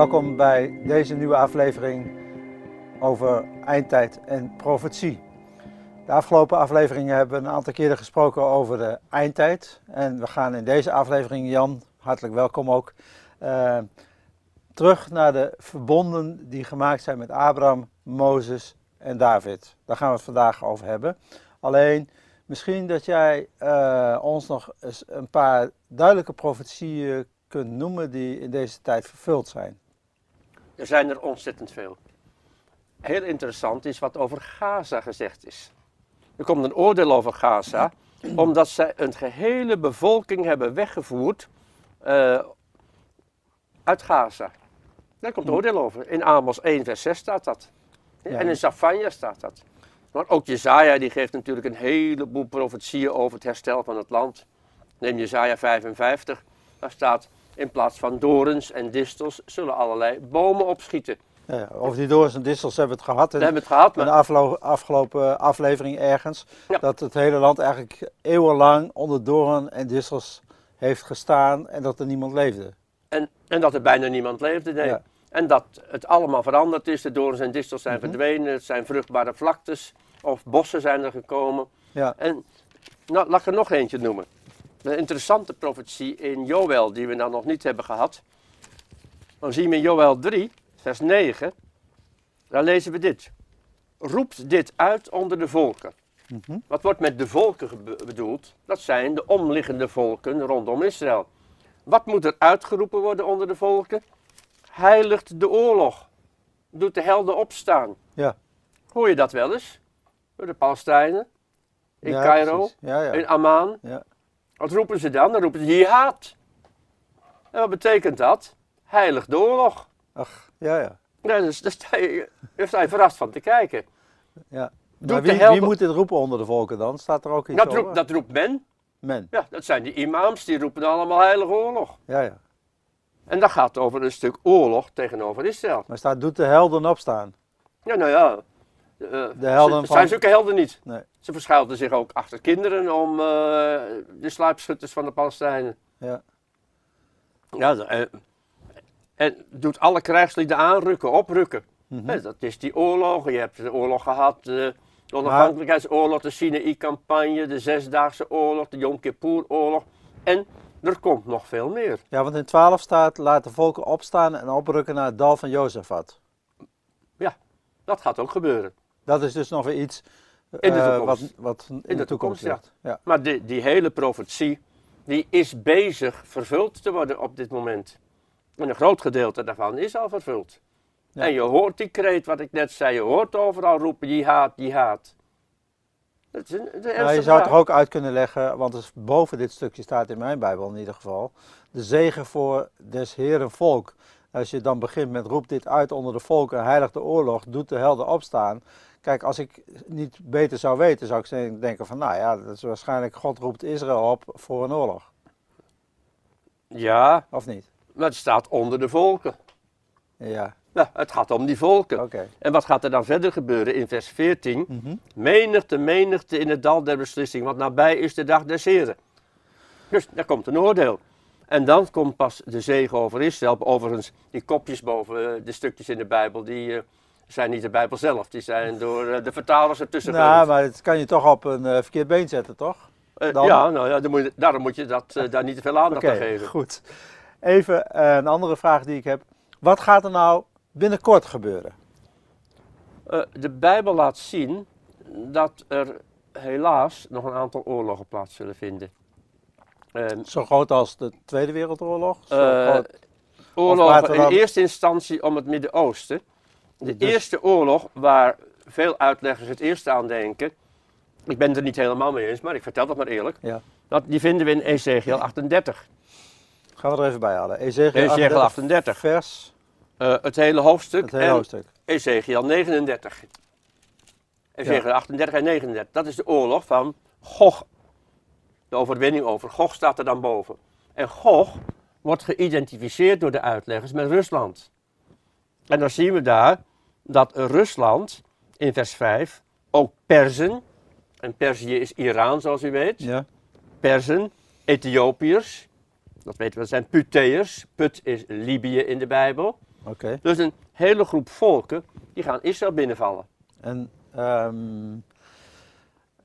Welkom bij deze nieuwe aflevering over eindtijd en profetie. De afgelopen afleveringen hebben we een aantal keren gesproken over de eindtijd. En we gaan in deze aflevering, Jan, hartelijk welkom ook, uh, terug naar de verbonden die gemaakt zijn met Abraham, Mozes en David. Daar gaan we het vandaag over hebben. Alleen, misschien dat jij uh, ons nog eens een paar duidelijke profetieën kunt noemen die in deze tijd vervuld zijn. Er zijn er ontzettend veel. Heel interessant is wat over Gaza gezegd is. Er komt een oordeel over Gaza, omdat zij een gehele bevolking hebben weggevoerd uh, uit Gaza. Daar komt oordeel over. In Amos 1 vers 6 staat dat. En in Zafania staat dat. Maar ook Jezaja die geeft natuurlijk een heleboel profetieën over het herstel van het land. Neem Jezaja 55, daar staat in plaats van dorens en distels zullen allerlei bomen opschieten. Ja, over die dorens en distels hebben we het gehad. In, hebben het gehad. In de afgelopen aflevering ergens. Dat het hele land eigenlijk eeuwenlang onder doren en distels heeft gestaan en dat er niemand leefde. En, en dat er bijna niemand leefde, nee. En dat het allemaal veranderd is. De dorens en distels zijn mm -hmm. verdwenen. Het zijn vruchtbare vlaktes of bossen zijn er gekomen. Ja. En nou, laat ik er nog eentje noemen. Een interessante profetie in Joël die we dan nog niet hebben gehad. Dan zien we in Joël 3, vers 9. Daar lezen we dit. Roept dit uit onder de volken. Mm -hmm. Wat wordt met de volken bedoeld? Dat zijn de omliggende volken rondom Israël. Wat moet er uitgeroepen worden onder de volken? Heiligt de oorlog. Doet de helden opstaan. Ja. Hoor je dat wel eens? Door de Palestijnen. In ja, Cairo. Ja, ja. In Amman. Wat roepen ze dan? Dan roepen ze jihad. En wat betekent dat? Heilig de oorlog. Ach, ja, ja. ja dus daar sta je, daar sta je verrast van te kijken. Ja. Maar wie, wie, moet dit roepen onder de volken dan? Staat er ook iets dat roept, dat roept men. Men. Ja, dat zijn die imams, die roepen allemaal heilige oorlog. Ja, ja. En dat gaat over een stuk oorlog tegenover Israël. Maar staat, doet de helden opstaan? Ja, nou ja. Uh, de helden ze, van... zijn zulke helden niet. Nee. Ze verschuilden zich ook achter kinderen om uh, de sluipschutters van de Palestijnen. Ja. Ja, uh, en doet alle krijgslieden aanrukken, oprukken. Mhm. Mm -hmm. Dat is die oorlog. Je hebt de oorlog gehad, de onafhankelijkheidsoorlog, de Sinaï-campagne, de Zesdaagse oorlog, de Yom Kippur-oorlog. En er komt nog veel meer. Ja, want in 12 staat, laat de volken opstaan en oprukken naar het dal van Jozefat. Ja, dat gaat ook gebeuren. Dat is dus nog weer iets in de uh, toekomst. wat, wat in, in de, de toekomst, toekomst ligt. Ja. Maar die, die hele profetie, die is bezig vervuld te worden op dit moment. En een groot gedeelte daarvan is al vervuld. Ja. En je hoort die kreet, wat ik net zei, je hoort overal roepen, jihad, jihad. Dat is een, een Nou, je zou het er ook uit kunnen leggen, want boven dit stukje staat in mijn Bijbel in ieder geval, de zegen voor des Heren volk. Als je dan begint met roep dit uit onder de volken, heilig de oorlog, doet de helden opstaan. Kijk, als ik niet beter zou weten, zou ik denken van, nou ja, dat is waarschijnlijk God roept Israël op voor een oorlog. Ja, Of niet? maar het staat onder de volken. Ja, Ja, het gaat om die volken. oké. En wat gaat er dan verder gebeuren in vers 14? Mhm. Menigte, menigte in het dal der beslissing, want nabij is de dag des Heren. Dus daar komt een oordeel. En dan komt pas de zegen over Israël. Overigens, die kopjes boven eh, de stukjes in de Bijbel, die eh, zijn niet de Bijbel zelf. Die zijn door eh, de vertalers ertussen Nou, gelegd. maar het kan je toch op een eh, verkeerd been zetten, toch? Eh, ja, nou ja, dan moet je, daarom moet je dat, daar niet te veel aandacht aan geven. goed. Even een andere vraag die ik heb. Wat gaat er nou binnenkort gebeuren? De Bijbel laat zien dat er helaas nog een aantal oorlogen plaats zullen vinden. Ehm, Zo groot als de Tweede Wereldoorlog? Zo groot- oorlogen in eerste instantie om het Midden-Oosten. De Dus- eerste oorlog waar veel uitleggers het eerste aan denken. Ik ben het er niet helemaal mee eens, maar ik vertel dat maar eerlijk. Ja. Dat, die vinden we in Ezekiel 38. Gaan we er even bij halen. Ezekiel Ezekiel 38, 38. vers, Eh, het hele hoofdstuk. het hele en hoofdstuk. Ezekiel 39. Ezekiel 38 en 39. Dat is de oorlog van Gog. De overwinning over Gog staat er dan boven. En Gog wordt geïdentificeerd door de uitleggers met Rusland. En dan zien we daar dat Rusland in vers 5 ook Perzen, en Perzië is Iran zoals u weet, Ja. Perzen, Ethiopiërs, dat weten we, dat zijn Puteërs. Put is Libië in de Bijbel. Oké. Dus een hele groep volken die gaan Israël binnenvallen. En ehm,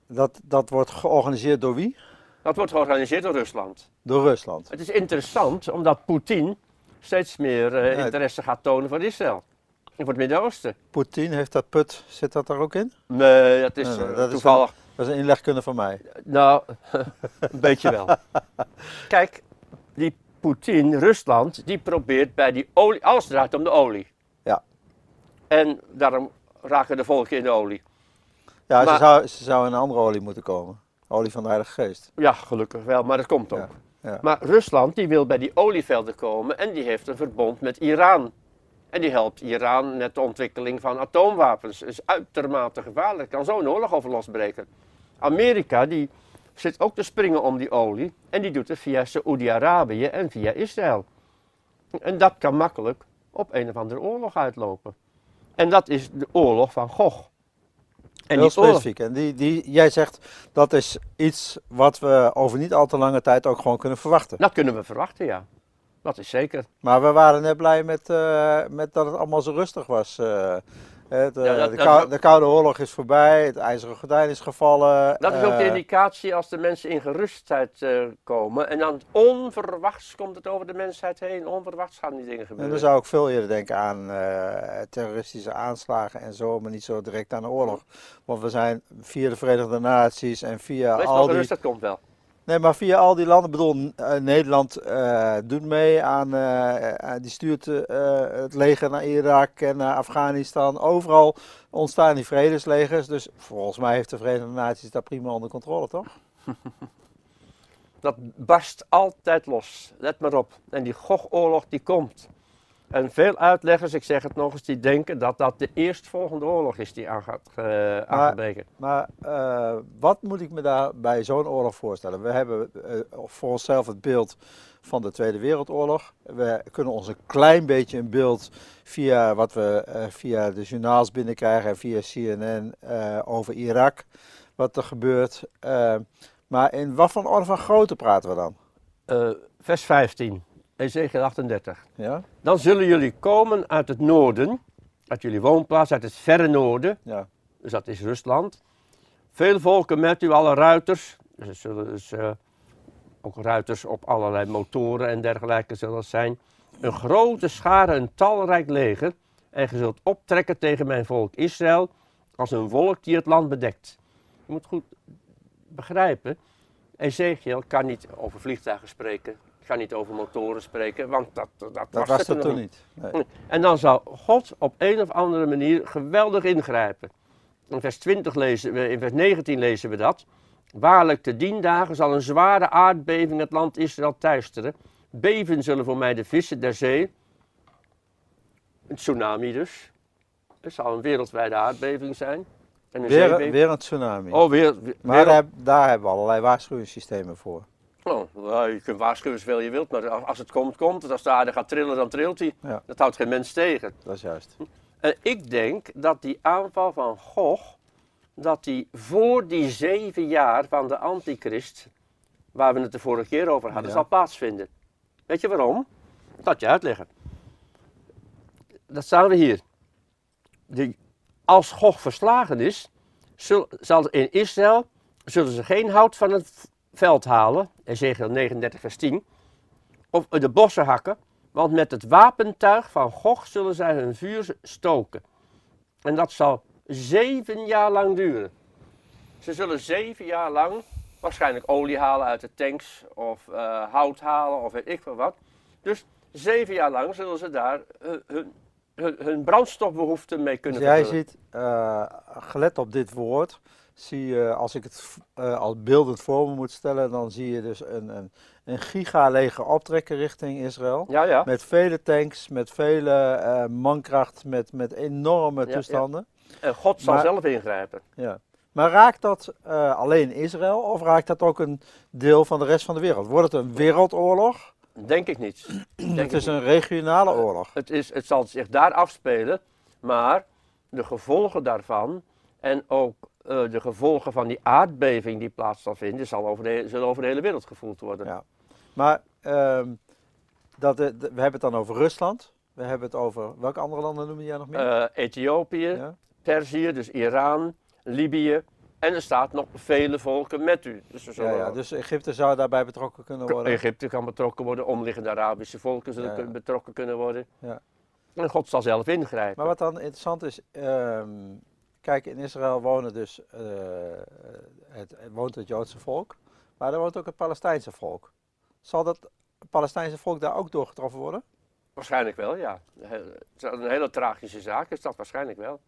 dat, dat wordt georganiseerd door wie? Dat wordt georganiseerd door Rusland. Door Rusland. Het is interessant omdat Poetin steeds meer eh, interesse gaat tonen voor Israël. Voor het Midden-Oosten. Poetin heeft dat put, zit dat er ook in? Nee, dat is Nee, eh, is toevallig. Dat is een inlegkunde van mij. Nou, een beetje wel. Kijk, die Poetin, Rusland, die probeert bij die olie, alles draait om de olie. Ja. En daarom raken de volken in de olie. Ja, Maar- ze, zou, ze zou in een andere olie moeten komen. Olie van de Heilige Geest. Ja, gelukkig wel, maar dat komt ook. Ja, ja. Maar Rusland die wil bij die olievelden komen en die heeft een verbond met Iran. En die helpt Iran met de ontwikkeling van atoomwapens. Dat is uitermate gevaarlijk. kan zo een oorlog over losbreken. Amerika die zit ook te springen om die olie. En die doet het via Saoedi-Arabië en via Israël. En dat kan makkelijk op een of andere oorlog uitlopen. En dat is de oorlog van Gog. En Heel specifiek. En die, die, jij zegt dat is iets wat we over niet al te lange tijd ook gewoon kunnen verwachten. dat kunnen we verwachten, ja. Dat is zeker. Maar we waren net blij met, eh, met dat het allemaal zo rustig was. eh. Het, Ja, dat- de, kou- de Koude Oorlog is voorbij, het IJzeren Gordijn is gevallen. Dat is ook de eh, indicatie als de mensen in gerustheid komen. En dan onverwachts komt het over de mensheid heen. Onverwachts gaan die dingen En gebeuren. dan zou ik veel eerder denken aan terroristische aanslagen en zo, maar niet zo direct aan de oorlog. Want we zijn via de Verenigde Naties en via Wees al die... gerust, dat komt wel. Nee, maar via al die landen, bedoel, eh, Nederland eh, doet mee aan, eh, die stuurt het leger naar Irak en naar Afghanistan. Overal ontstaan die vredeslegers, dus volgens mij heeft de Verenigde Naties dat prima onder controle, toch? Dat barst altijd los. Let maar op. En die Gogoorlog die komt. En veel uitleggers, ik zeg het nog eens, die denken dat dat de eerstvolgende oorlog is die aan gaat uh, aangebreken. Maar uh, wat moet ik me daar bij zo'n oorlog voorstellen? We hebben uh, voor onszelf het beeld van de Tweede Wereldoorlog. We kunnen ons een klein beetje een beeld via wat we via de journaals binnenkrijgen en via CNN over Irak, wat er gebeurt. Maar in wat voor orde van grootte praten we dan? Vers 15, Ezekiel 38. Ja? Dan zullen jullie komen uit het noorden, uit jullie woonplaats, uit het verre noorden. Ja. Dus dat is Rusland. Veel volken met u, alle ruiters. Dus er zullen dus uh, ook ruiters op allerlei motoren en dergelijke zullen het zijn. Een grote schare, een talrijk leger. En je zult optrekken tegen mijn volk Israël als een wolk die het land bedekt. Je moet goed begrijpen, Ezekiel kan niet over vliegtuigen spreken, kan niet over motoren spreken, want dat, dat, dat, was, was het er toen niet. En dan zou God op een of andere manier geweldig ingrijpen. In vers, 20 lezen we, in vers 19 lezen we dat. Waarlijk te dien dagen zal een zware aardbeving het land Israël teisteren. Beven zullen voor mij de vissen der zee. Een tsunami dus. Het zal een wereldwijde aardbeving zijn. En een Weer, een tsunami. Oh, weer, weer- maar daar, daar hebben we allerlei waarschuwingssystemen voor. Nou, je kunt waarschuwen zoveel je wilt, maar als het komt, komt het. Als de aarde gaat trillen, dan trilt hij. Ja. Dat houdt geen mens tegen. Dat is juist. En ik denk dat die aanval van Gog, dat die voor die zeven jaar van de antichrist, waar we het de vorige keer over hadden, Ja. zal plaatsvinden. Weet je waarom? Dat je uitleggen. Dat staan we hier. Die, als Gog verslagen is, zul- zal in Israël, zullen ze geen hout van het veld halen, Ezekiel 39 vers 10, of de bossen hakken, want met het wapentuig van Gog zullen zij hun vuur stoken. En dat zal zeven jaar lang duren. Ze zullen zeven jaar lang waarschijnlijk olie halen uit de tanks of eh, hout halen of weet ik veel wat. Dus zeven jaar lang zullen ze daar eh, hun, hun, hun brandstofbehoeften mee Dus kunnen jij vervullen. ziet, eh, gelet op dit woord, zie je, als ik het eh, als beeldend voor me moet stellen, dan zie je dus een, een, een gigaleger optrekken richting Israël. Ja, ja. Met vele tanks, met vele eh, mankracht, met, met enorme toestanden. En God zal Maar- zelf ingrijpen. Ja. Maar raakt dat eh, alleen Israël of raakt dat ook een deel van de rest van de wereld? Wordt het een wereldoorlog? Denk ik niet. Denk het is niet. een regionale oorlog. Het, is, het zal zich daar afspelen, maar de gevolgen daarvan en ook eh, de gevolgen van die aardbeving die plaats zal vinden, zal over de, zullen over de hele wereld gevoeld worden. Ja. Maar ehm, dat, eh, we hebben het dan over Rusland. We hebben het over, welke andere landen noem jij nog meer? Eh, Ethiopië, ja? Perzië, dus Iran, Libië. En er staat nog vele volken met u. Dus, Ja, ja, dus Egypte zou daarbij betrokken kunnen worden. Egypte kan betrokken worden, omliggende Arabische volken zullen Ja, betrokken kunnen worden. Ja. En God zal zelf ingrijpen. Maar wat dan interessant is, ehm, kijk, in Israël wonen dus, eh, het, het woont het Joodse volk, maar er woont ook het Palestijnse volk. Zal dat Palestijnse volk daar ook door getroffen worden? Waarschijnlijk wel, ja. Een hele tragische zaak, is dat waarschijnlijk wel.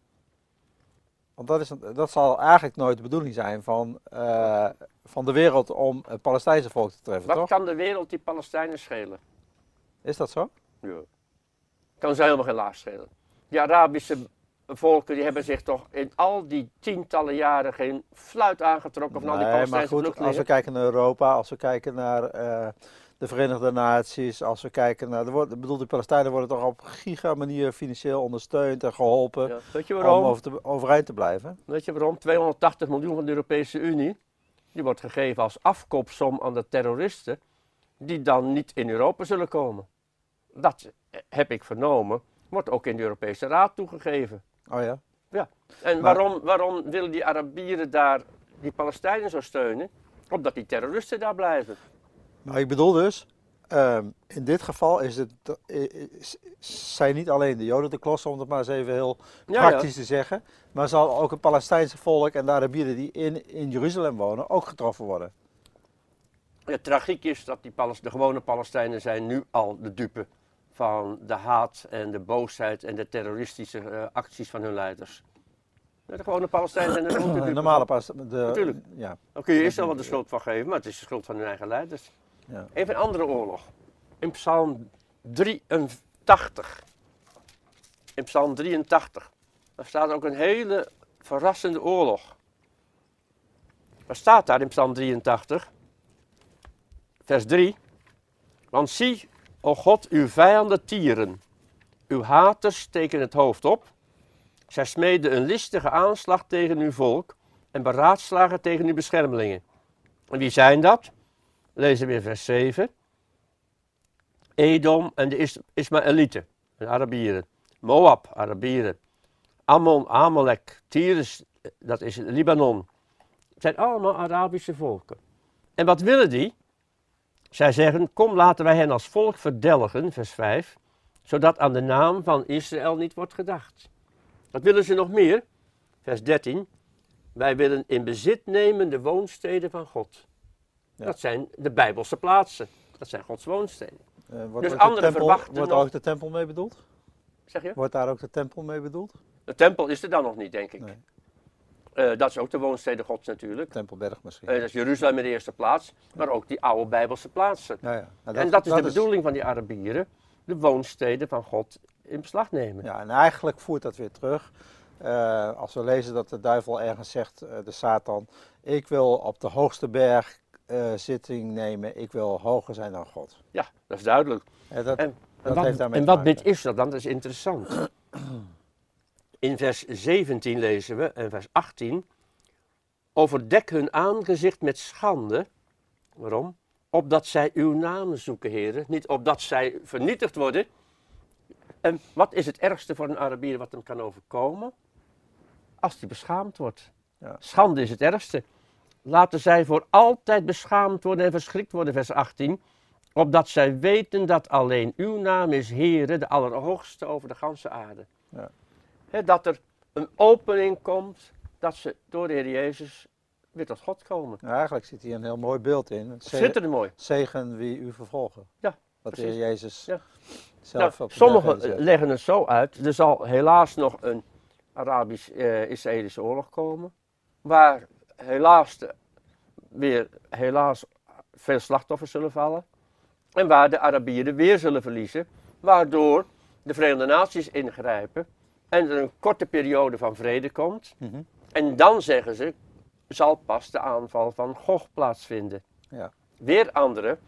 Want dat, is, dat zal eigenlijk nooit de bedoeling zijn van, eh, van de wereld om het Palestijnse volk te treffen, Wat toch? kan de wereld die Palestijnen schelen? Is dat zo? Ja. Kan ze helemaal geen laag schelen. Die Arabische volken die hebben zich toch in al die tientallen jaren geen fluit aangetrokken van al die maar Palestijnse goed, als we kijken naar Europa, als we kijken naar eh, de Verenigde Naties, als we kijken naar, ik bedoel, de Palestijnen worden toch op giga manier financieel ondersteund en geholpen Ja, Weet je om waarom? over te- overeind te blijven. Weet je waarom? 280 miljoen van de Europese Unie, die wordt gegeven als afkoopsom aan de terroristen, die dan niet in Europa zullen komen. Dat eh, heb ik vernomen, wordt ook in de Europese Raad toegegeven. Oh ja? En Maar- waarom, waarom willen die Arabieren daar die Palestijnen zo steunen? Omdat die terroristen daar blijven. Maar ik bedoel dus, ehm, in dit geval is het, eh, is- zijn niet alleen de Joden de klos, om het maar eens even heel Ja, praktisch te zeggen, maar zal ook het Palestijnse volk en de Arabieren die in, in Jeruzalem wonen ook getroffen worden. Het tragiek is dat die Pales- de gewone Palestijnen zijn nu al de dupe van de haat en de boosheid en de terroristische eh, acties van hun leiders. De gewone Palestijnen zijn er ook de normale de, Natuurlijk. Ja, Dan kun je eerst wel wat de schuld van geven, maar het is de schuld van hun eigen leiders. ja. Even een andere oorlog. In Psalm 83. In Psalm 83. Daar staat ook een hele verrassende oorlog. Wat staat daar in Psalm 83? Vers 3. Want zie, o God, uw vijanden tieren. Uw haters steken het hoofd op. Zij smeden een listige aanslag tegen uw volk en beraadslagen tegen uw beschermelingen. En wie zijn dat? Lezen we in vers 7. Edom en de Is Ismaëlieten, de Arabieren. Moab, Arabieren. Ammon, Amalek, Tyrus, dat is Libanon. Het zijn allemaal Arabische volken. En wat willen die? Zij zeggen, kom laten wij hen als volk verdelgen, vers 5, zodat aan de naam van Israël niet wordt gedacht. Wat willen ze nog meer? Vers 13, wij willen in bezit nemen de woonsteden van God. Ja. Dat zijn de Bijbelse plaatsen. Dat zijn Gods woonsteden. Eh, wordt Dus anderen tempel, verwachten Wordt nog- daar ook de tempel mee bedoeld? Zeg je? Wordt daar ook de tempel mee bedoeld? De tempel is er dan nog niet, denk ik. Nee. Eh, dat is ook de woonstede Gods natuurlijk. Tempelberg misschien. Eh, dat is Jeruzalem in de eerste plaats, maar ook die oude Bijbelse plaatsen. ja, ja. Nou, en dat is de bedoeling van die Arabieren, de woonsteden van God in beslag nemen. Ja, en eigenlijk voert dat weer terug. Eh, als we lezen dat de duivel ergens zegt, de Satan, ik wil op de hoogste berg zitting nemen, ik wil hoger zijn dan God. Ja, dat is duidelijk. Dat, En, wat, en wat bid is dat dan? Dat is interessant. In vers 17 lezen we en vers 18. Overdek hun aangezicht met schande. Waarom? Opdat zij uw namen zoeken, heren. Niet opdat zij vernietigd worden. En wat is het ergste voor een Arabier wat hem kan overkomen? Als hij beschaamd wordt. Ja. Schande is het ergste. Laten zij voor altijd beschaamd worden en verschrikt worden, vers 18 opdat zij weten dat alleen uw naam is Heere, de Allerhoogste over de ganse aarde. Ja. Dat er een opening komt, dat ze door de Heer Jezus weer tot God komen. Nou, eigenlijk zit hier een heel mooi beeld in. Ze- Schitterend mooi. Zegen wie u vervolgen. Ja, Wat de Heer precies. Jezus Ja. zelf Nou, sommigen leggen het zo uit, er zal helaas nog een Arabisch-Israëlische oorlog komen, waar helaas de- weer helaas veel slachtoffers zullen vallen. En waar de Arabieren weer zullen verliezen, waardoor de Verenigde Naties ingrijpen en er een korte periode van vrede komt. Mhm. En dan zeggen ze, zal pas de aanval van Gog plaatsvinden. Ja. Weer anderen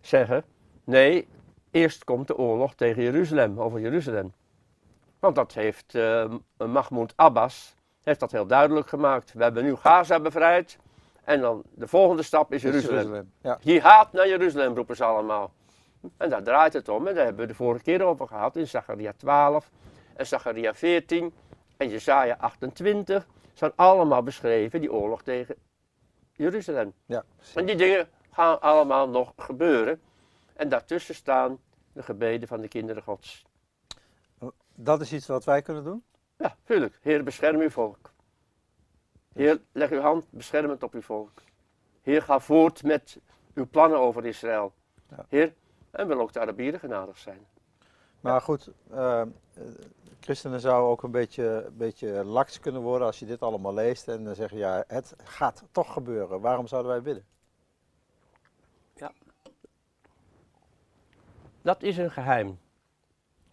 zeggen, nee, eerst komt de oorlog tegen Jeruzalem, over Jeruzalem. Want dat heeft eh, Mahmoud Abbas heeft dat heel duidelijk gemaakt. We hebben nu Gaza bevrijd en dan de volgende stap is Jeruzalem. Jeruzalem. Ja. Jihad naar Jeruzalem roepen ze allemaal. En daar draait het om. En daar hebben we de vorige keer over gehad in Zacharia 12 en Zacharia 14 en Jesaja 28. Zijn allemaal beschreven die oorlog tegen Jeruzalem. Ja, En die dingen gaan allemaal nog gebeuren. En daartussen staan de gebeden van de kinderen Gods. dat is iets wat wij kunnen doen. Ja, tuurlijk. Heer, bescherm uw volk. Heer, leg uw hand beschermend op uw volk. Heer, ga voort met uw plannen over Israël. Ja. Heer, en wil ook de Arabieren genadig zijn. Maar goed, eh, eh, christenen zouden ook een beetje, beetje laks kunnen worden als je dit allemaal leest en dan zeggen, ja, het gaat toch gebeuren. Waarom zouden wij bidden? Dat is een geheim.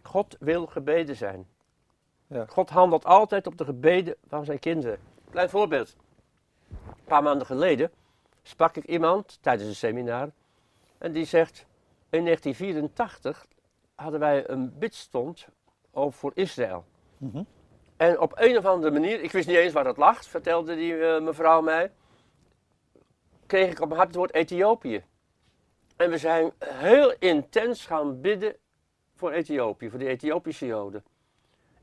God wil gebeden zijn. Ja. God handelt altijd op de gebeden van zijn kinderen. Klein voorbeeld. Een paar maanden geleden sprak ik iemand tijdens een seminar. En die zegt, in 1984 hadden wij een bidstond over voor Israël. Mhm. En op een of andere manier, ik wist niet eens waar dat lag, vertelde die eh, mevrouw mij, kreeg ik op mijn hart het woord Ethiopië. En we zijn heel intens gaan bidden voor Ethiopië, voor de Ethiopische Joden.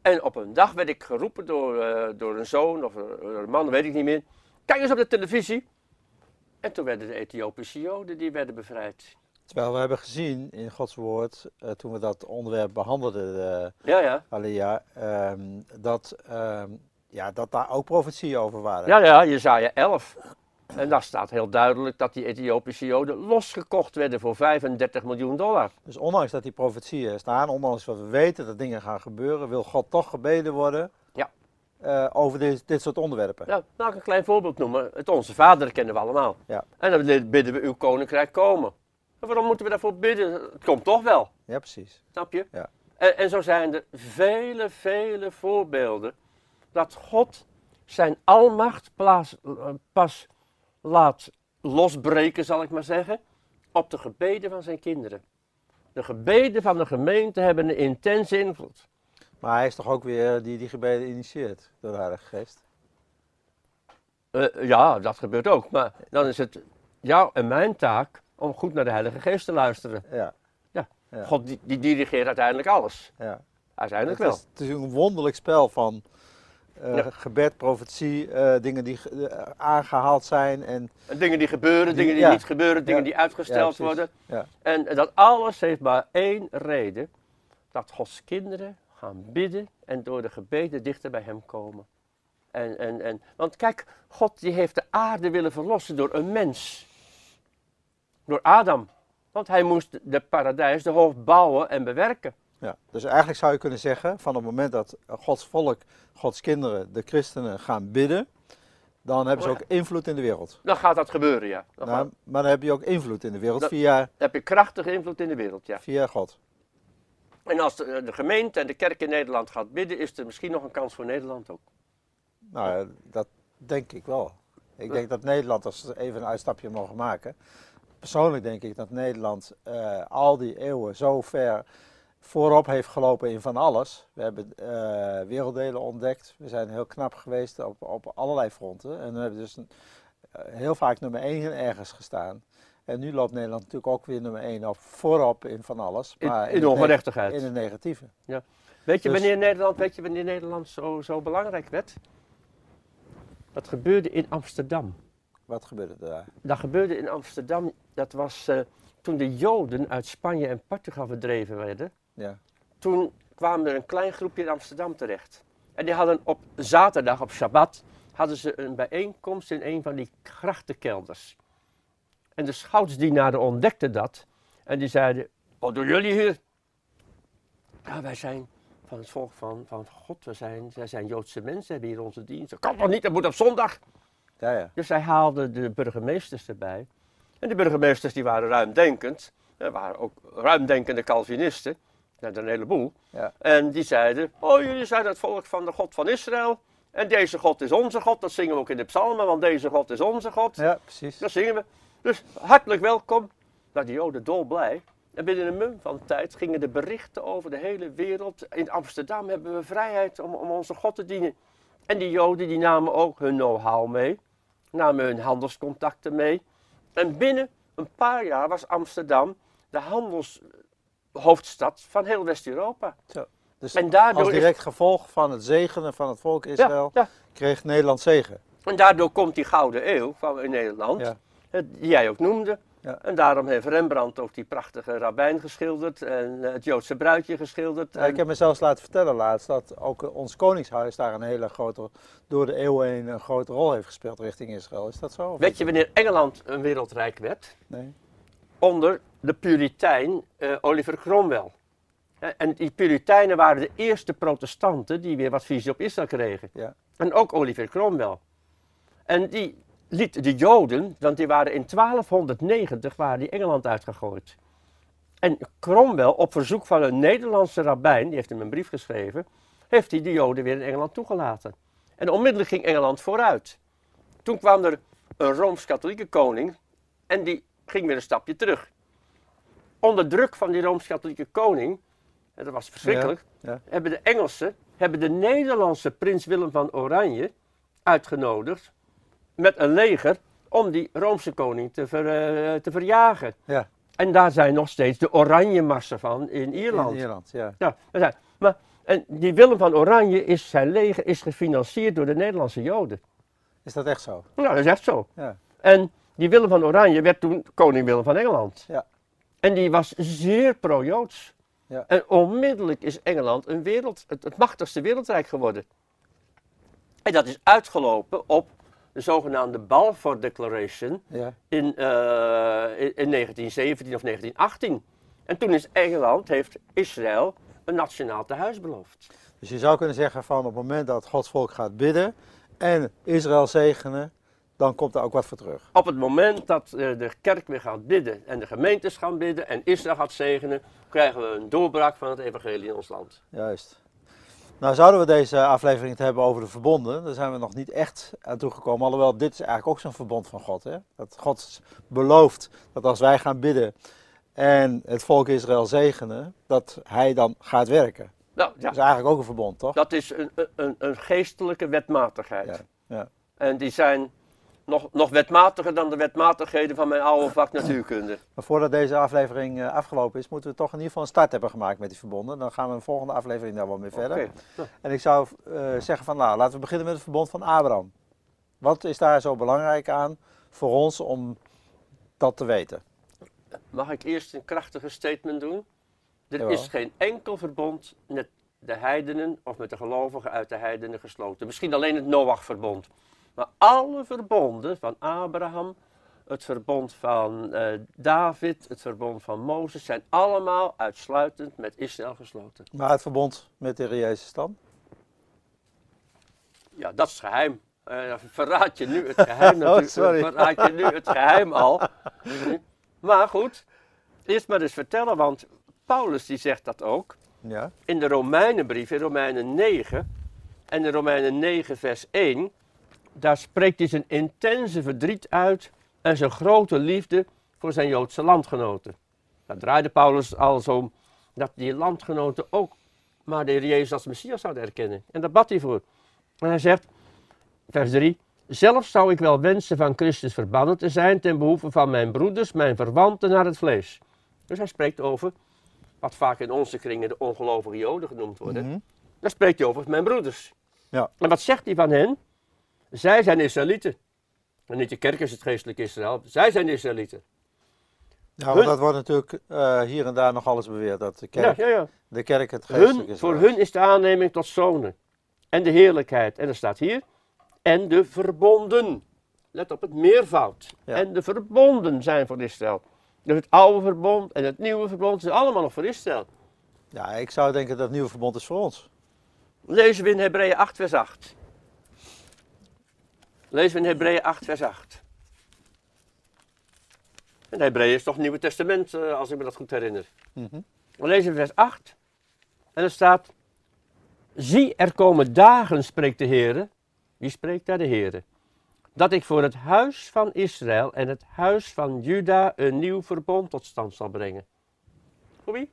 En op een dag werd ik geroepen door, eh, door een zoon of een, een man, weet ik niet meer. Kijk eens op de televisie. En toen werden de Ethiopische Joden die werden bevrijd. Terwijl we hebben gezien in Gods woord, eh, toen we dat onderwerp behandelden, eh Ja, ja. Alia, ehm, dat, ehm, ja, dat daar ook profetieën over waren. Ja, ja, Jezaja 11. En daar staat heel duidelijk dat die Ethiopische Joden losgekocht werden voor 35 miljoen dollar. Dus ondanks dat die profetieën staan, ondanks dat we weten dat dingen gaan gebeuren, wil God toch gebeden worden Ja. eh, over dit, dit soort onderwerpen. Ja, laat ik een klein voorbeeld noemen. Het Onze Vader kennen we allemaal. Ja. En dan bidden we uw koninkrijk komen. Waarom moeten we daarvoor bidden? Het komt toch wel, Ja, precies. snap je? Ja. En, en zo zijn er vele, vele voorbeelden dat God zijn almacht plaats, eh, pas laat losbreken, zal ik maar zeggen, op de gebeden van zijn kinderen. De gebeden van de gemeente hebben een intense invloed. Maar hij is toch ook weer die die gebeden initieert door de Heilige Geest. Eh, ja, dat gebeurt ook. Maar dan is het jouw en mijn taak om goed naar de Heilige Geest te luisteren. Ja, Ja. God die, die dirigeert uiteindelijk alles. ja. Uiteindelijk Het wel. is, het is een wonderlijk spel van eh, Ja. gebed, profetie, eh, dingen die eh, aangehaald zijn. En, En dingen die gebeuren, Die- dingen die ja. niet gebeuren, dingen die uitgesteld worden. en dat alles heeft maar één reden. Dat Gods kinderen gaan bidden en door de gebeden dichter bij hem komen. En, en, en, want kijk, God die heeft de aarde willen verlossen door een mens. Door Adam. Want hij moest de paradijs, de hoofd bouwen en bewerken. Ja. Dus eigenlijk zou je kunnen zeggen, van het moment dat Gods volk, Gods kinderen, de christenen gaan bidden, dan hebben ze Oh ook invloed in de wereld. Dan gaat dat gebeuren, ja. Dan, Nou, gaat- maar dan heb je ook invloed in de wereld Dat- via, dan heb je krachtige invloed in de wereld, ja. via God. En als de, de gemeente en de kerk in Nederland gaat bidden, is er misschien nog een kans voor Nederland ook. Nou, ja, dat denk ik wel. Ik denk dat Nederland, als we even een uitstapje mogen maken. Persoonlijk denk ik dat Nederland eh, al die eeuwen zo ver voorop heeft gelopen in van alles. We hebben eh, werelddelen ontdekt. We zijn heel knap geweest op, op allerlei fronten. En we hebben dus een, eh, heel vaak nummer 1 ergens gestaan. En nu loopt Nederland natuurlijk ook weer nummer 1 op voorop in van alles. In, Maar in het ongerechtigheid. In het negatieve. Weet je Dus- wanneer Nederland, weet je wanneer Nederland zo, zo belangrijk werd? Dat gebeurde in Amsterdam. Wat gebeurde er daar? Dat gebeurde in Amsterdam, dat was eh, toen de Joden uit Spanje en Portugal verdreven werden. Ja. Toen kwamen er een klein groepje in Amsterdam terecht. En die hadden op zaterdag, op Shabbat, hadden ze een bijeenkomst in een van die grachtenkelders. En de schoutsdienaren ontdekten dat. En die zeiden, wat doen jullie hier? Ja, wij zijn van het volk van, van God. We zijn, wij zijn Joodse mensen, hebben hier onze dienst. Dat kan toch niet, dat moet op zondag. Ja, ja. Dus zij haalden de burgemeesters erbij. En de burgemeesters die waren ruimdenkend. Er waren ook ruimdenkende Calvinisten. Ja, een heleboel. Ja. En die zeiden, oh jullie zijn het volk van de God van Israël. En deze God is onze God. Dat zingen we ook in de psalmen, want deze God is onze God. ja, precies. Dat zingen we. Dus hartelijk welkom. Nou, de Joden dolblij. En binnen een mum van tijd gingen de berichten over de hele wereld. In Amsterdam hebben we vrijheid om, om onze God te dienen. En die Joden die namen ook hun know-how mee. Namen hun handelscontacten mee. En binnen een paar jaar was Amsterdam de handelshoofdstad van heel West-Europa. Dus En daardoor als is- direct gevolg van het zegenen van het volk Israël, ja. kreeg Nederland zegen. En daardoor komt die Gouden Eeuw van in Nederland, Ja. die jij ook noemde. Ja. En daarom heeft Rembrandt ook die prachtige rabbijn geschilderd en eh, het Joodse bruidje geschilderd. Ja, ik heb me zelfs laten vertellen laatst dat ook eh, ons koningshuis daar een hele grote, door de eeuwen heen een grote rol heeft gespeeld richting Israël. Is dat zo? Weet je wanneer Engeland een wereldrijk werd? Nee. Onder de Puritein eh, Oliver Cromwell. En die Puritijnen waren de eerste protestanten die weer wat visie op Israël kregen. Ja. En ook Oliver Cromwell. En die liet de Joden, want die waren in 1290 waren die Engeland uitgegooid. En Cromwell, op verzoek van een Nederlandse rabbijn, die heeft hem een brief geschreven, heeft hij de Joden weer in Engeland toegelaten. En onmiddellijk ging Engeland vooruit. Toen kwam er een Rooms-Katholieke koning en die ging weer een stapje terug. Onder druk van die Rooms-Katholieke koning, en dat was verschrikkelijk, ja. hebben de Engelsen, hebben de Nederlandse prins Willem van Oranje uitgenodigd met een leger om die Roomse koning te, ver, eh, te verjagen. Ja, En daar zijn nog steeds de oranje marsen van in Ierland. in Ierland. Ja. Ja, zijn. Maar en die Willem van Oranje, is, zijn leger is gefinancierd door de Nederlandse Joden. Is dat echt zo? Nou, dat is echt zo. Ja. En die Willem van Oranje werd toen koning Willem van Engeland. Ja. En die was zeer pro-Joods. Ja. En onmiddellijk is Engeland een wereld, het, het machtigste wereldrijk geworden. En dat is uitgelopen op de zogenaamde Balfour Declaration Ja. in, eh, in, in 1917 of 1918. En toen is Engeland, heeft Israël een nationaal tehuis beloofd. Dus je zou kunnen zeggen van op het moment dat Gods volk gaat bidden en Israël zegenen, dan komt er ook wat voor terug. Op het moment dat eh, de kerk weer gaat bidden en de gemeentes gaan bidden en Israël gaat zegenen, krijgen we een doorbraak van het evangelie in ons land. Juist. Nou zouden we deze aflevering het hebben over de verbonden. Daar zijn we nog niet echt aan toegekomen. Alhoewel, dit is eigenlijk ook zo'n verbond van God. Hè? Dat God belooft dat als wij gaan bidden en het volk Israël zegenen, dat hij dan gaat werken. Nou ja, Dat is eigenlijk ook een verbond, toch? dat is een, een, een geestelijke wetmatigheid. Ja, ja. En die zijn nog, nog wetmatiger dan de wetmatigheden van mijn oude vak natuurkunde. Maar voordat deze aflevering eh, afgelopen is, moeten we toch in ieder geval een start hebben gemaakt met die verbonden. Dan gaan we in de volgende aflevering daar wel mee verder. Oké. Nou, En ik zou eh, zeggen van nou, laten we beginnen met het verbond van Abraham. Wat is daar zo belangrijk aan voor ons om dat te weten? Mag ik eerst een krachtige statement doen? Er Jawel. is geen enkel verbond met de heidenen of met de gelovigen uit de heidenen gesloten. Misschien alleen het Noach-verbond. Maar alle verbonden van Abraham, het verbond van eh, David, het verbond van Mozes, zijn allemaal uitsluitend met Israël gesloten. Maar het verbond met de Jezus dan? Ja, dat is geheim. Eh, verraad je nu het geheim Oh, natuurlijk. sorry. Verraad je nu het geheim al. Maar goed, eerst maar eens vertellen, want Paulus die zegt dat ook. Ja. in de Romeinenbrief, in Romeinen 9 en in Romeinen 9 vers 1, daar spreekt hij zijn intense verdriet uit en zijn grote liefde voor zijn Joodse landgenoten. Daar draaide Paulus alles om dat die landgenoten ook maar de Heer Jezus als Messias zouden erkennen. En daar bad hij voor. En hij zegt, vers 3, zelf zou ik wel wensen van Christus verbannen te zijn ten behoeve van mijn broeders, mijn verwanten naar het vlees. Dus hij spreekt over wat vaak in onze kringen de ongelovige Joden genoemd worden. Mhm. Daar spreekt hij over mijn broeders. Ja. En wat zegt hij van hen? Zij zijn Israëlieten. En niet de kerk is het geestelijk Israël. Zij zijn Israëlieten. Ja, want Hun- dat wordt natuurlijk eh, hier en daar nog alles beweerd, dat de Ja, kerk, ja, ja. de kerk het geestelijk Hun, is. voor hun is de aanneming tot zonen. En de heerlijkheid. En er staat hier. En de verbonden. Let op het meervoud. Ja. En de verbonden zijn voor Israël. Dus het oude verbond en het nieuwe verbond zijn allemaal nog voor Israël. Ja, ik zou denken dat het nieuwe verbond is voor ons. Lezen we in Hebreeën 8 vers 8. Lezen we in Hebreeën 8 vers 8. En Hebreeën is toch het Nieuwe Testament, eh, als ik me dat goed herinner. Mhm. We lezen vers 8. En er staat, zie er komen dagen, spreekt de Heer. Wie spreekt daar de Heer? Dat ik voor het huis van Israël en het huis van Juda een nieuw verbond tot stand zal brengen. Voor wie?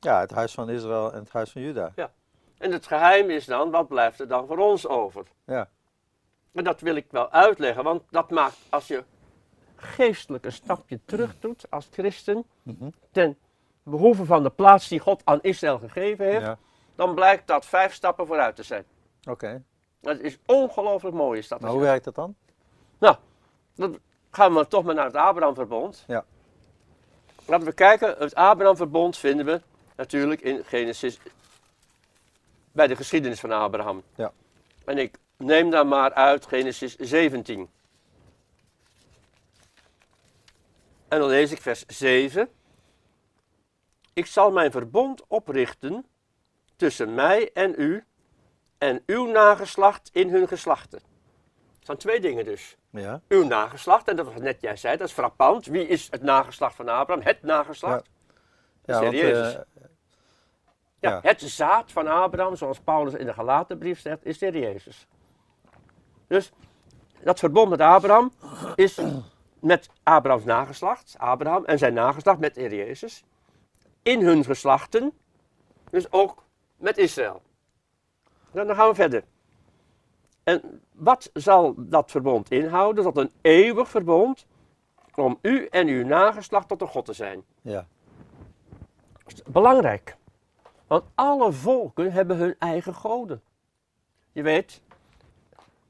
Ja, het huis van Israël en het huis van Juda. En het geheim is dan, wat blijft er dan voor ons over? Ja. En dat wil ik wel uitleggen, want dat maakt, als je geestelijk een stapje terug doet als christen Mhm. ten behoeve van de plaats die God aan Israël gegeven heeft, Ja, dan blijkt dat vijf stappen vooruit te zijn. oké. Dat is ongelooflijk mooi is dat. Maar hoe werkt dat dan? Nou, dan gaan we toch maar naar het Abrahamverbond. Ja. Laten we kijken, het Abrahamverbond vinden we natuurlijk in Genesis, bij de geschiedenis van Abraham. Ja. En ik neem daar maar uit Genesis 17. En dan lees ik vers 7. Ik zal mijn verbond oprichten tussen mij en u en uw nageslacht in hun geslachten. Dat zijn twee dingen dus Ja, uw nageslacht. En dat was net jij zei, dat is frappant. Wie is het nageslacht van Abraham? Het nageslacht. ja de Jezus. eh, Ja, ja. het zaad van Abraham, zoals Paulus in de Galatenbrief zegt, is de Jezus. Dus dat verbond met Abraham is met Abrahams nageslacht, Abraham en zijn nageslacht met de Jezus. In hun geslachten, dus ook met Israël. Dan gaan we verder. En wat zal dat verbond inhouden? Dat een eeuwig verbond om u en uw nageslacht tot een God te zijn. ja, belangrijk. Want alle volken hebben hun eigen goden. Je weet,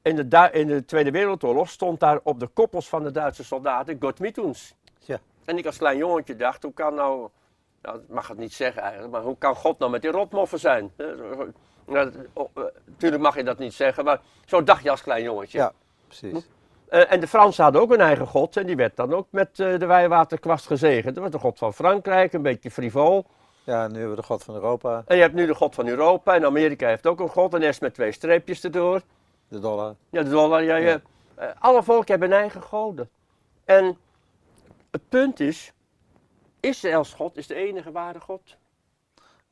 in de, Du- in de Tweede Wereldoorlog stond daar op de koppels van de Duitse soldaten God mit uns. Ja. En ik als klein jongetje dacht, hoe kan nou, nou ik mag het niet zeggen eigenlijk, maar hoe kan God nou met die rotmoffen zijn? Eh, nou, dat- oh, eh, Tuurlijk mag je dat niet zeggen, maar zo dacht je als klein jongetje. ja, precies. Eh, en de Fransen hadden ook een eigen god en die werd dan ook met eh, de wijwaterkwast gezegend. Dat was de god van Frankrijk, een beetje frivol. Ja, nu hebben we de God van Europa, En je hebt nu de god van Europa en Amerika heeft ook een god en is met twee streepjes erdoor. De dollar. Ja, de dollar, ja, ja. Eh, alle volken hebben hun eigen goden. En het punt is, Israëls God is de enige ware God.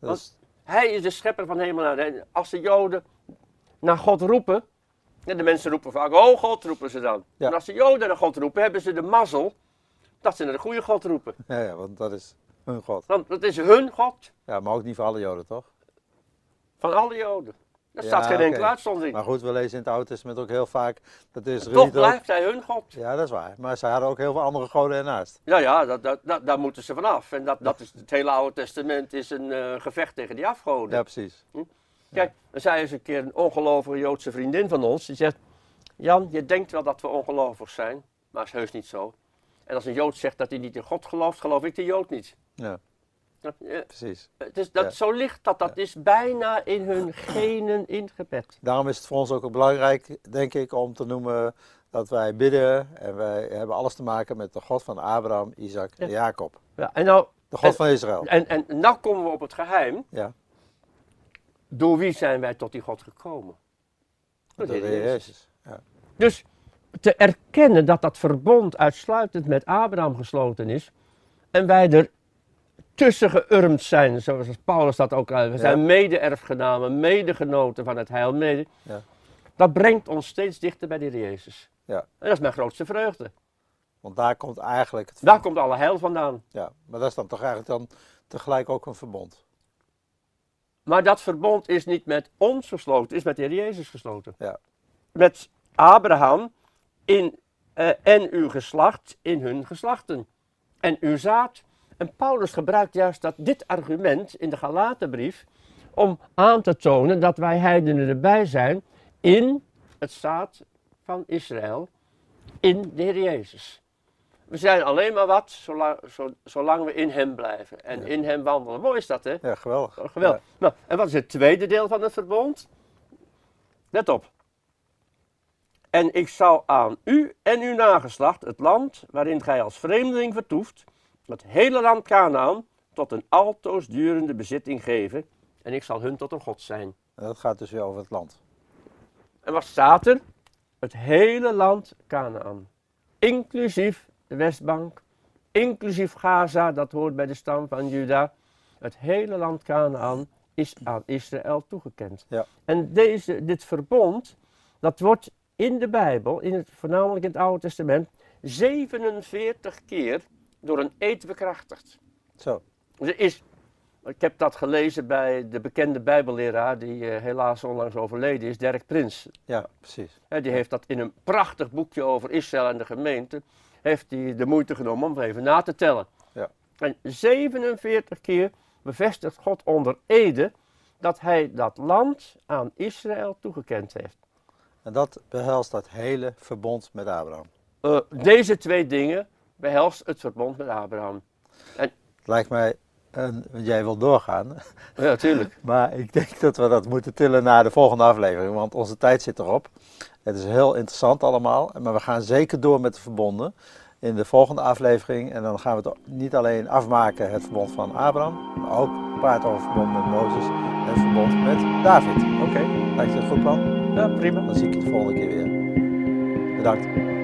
Is, Hij is de schepper van hemel en aarde. Als de Joden naar God roepen, en de mensen roepen vaak, oh God, roepen ze dan. Ja. En als de Joden naar God roepen, hebben ze de mazzel dat ze naar de goede God roepen. ja, ja, want dat is hun God. Want dat is hun God Ja, maar ook niet voor alle Joden, toch? van alle Joden. Er staat geen enkele uitzondering. Maar goed, we lezen in het Oude Testament ook heel vaak dat de Toch ook... blijft hij hun God. Ja, dat is waar. Maar zij hadden ook heel veel andere goden ernaast. Ja, ja, dat, dat, dat, daar moeten ze vanaf. En dat, dat is, het hele Oude Testament is een eh, gevecht tegen die afgoden. Ja, precies. Kijk, er zei eens een keer een ongelovige Joodse vriendin van ons. Die zegt, Jan, je denkt wel dat we ongelovig zijn, maar is heus niet zo. En als een Jood zegt dat hij niet in God gelooft, geloof ik de Jood niet. Ja, Je? precies. Het is, dat, Ja. Zo ligt dat, dat is bijna in hun genen ingebed. Daarom is het voor ons ook belangrijk, denk ik, om te noemen dat wij bidden. En wij hebben alles te maken met de God van Abraham, Isaac en Jacob. Ja, en, nou, De God En- van Israël. en, en nou komen we op het geheim. Ja, Door wie zijn wij tot die God gekomen? Door door de Heer Jezus. Ja. Dus te erkennen dat dat verbond uitsluitend met Abraham gesloten is en wij er tussen geurmd zijn, zoals Paulus dat ook uit. We Ja. zijn mede-erfgenamen, medegenoten van het heil, mede. Ja. Dat brengt ons steeds dichter bij de Heer Jezus. Ja. En dat is mijn grootste vreugde. Want daar komt eigenlijk het Daar komt alle heil vandaan. Ja, maar dat is dan toch eigenlijk dan tegelijk ook een verbond. Maar dat verbond is niet met ons gesloten, is met de Heer Jezus gesloten. Ja. Met Abraham in, eh, en uw geslacht in hun geslachten. En uw zaad. En Paulus gebruikt juist dat, dit argument in de Galatenbrief om aan te tonen dat wij heidenen erbij zijn in het zaad van Israël, in de Heer Jezus. We zijn alleen maar wat zolang, zo- zolang we in hem blijven en Ja. in hem wandelen. Mooi is dat, hè? Ja, geweldig. Oh, geweldig. Nou, en wat is het tweede deel van het verbond? Let op. En ik zal aan u en uw nageslacht het land waarin gij als vreemdeling vertoeft, het hele land Canaan, tot een altoos durende bezitting geven. En ik zal hun tot een God zijn. En dat gaat dus weer over het land. En wat staat er? Het hele land Canaan. Inclusief de Westbank, inclusief Gaza, dat hoort bij de stam van Juda. Het hele land Canaan is aan Israël toegekend. Ja. En deze, dit verbond, dat wordt in de Bijbel, in het, voornamelijk in het Oude Testament, 47 keer door een eed bekrachtigd. Zo, Dus er is, ik heb dat gelezen bij de bekende Bijbelleraar, die eh, helaas onlangs overleden is, Dirk Prins. ja, precies. Die heeft dat in een prachtig boekje over Israël en de gemeente, heeft hij de moeite genomen om even na te tellen. Ja. En 47 keer bevestigt God onder Ede dat hij dat land aan Israël toegekend heeft. En dat behelst dat hele verbond met Abraham. Uh, deze twee dingen behelst het verbond met Abraham. Het lijkt mij, een, jij wil doorgaan, Ja, natuurlijk. maar ik denk dat we dat moeten tillen naar de volgende aflevering, want onze tijd zit erop. Het is heel interessant allemaal, maar we gaan zeker door met de verbonden in de volgende aflevering. En dan gaan we het niet alleen afmaken, het verbond van Abraham, maar ook praten over het verbond met Mozes en het verbond met David. Oké, lijkt je een goed plan? Ja, prima. Dan zie ik je de volgende keer weer. Bedankt.